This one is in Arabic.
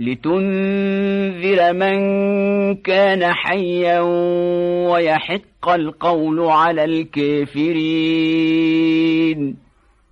لتنذر من كان حيا ويحق القول على الكافرين.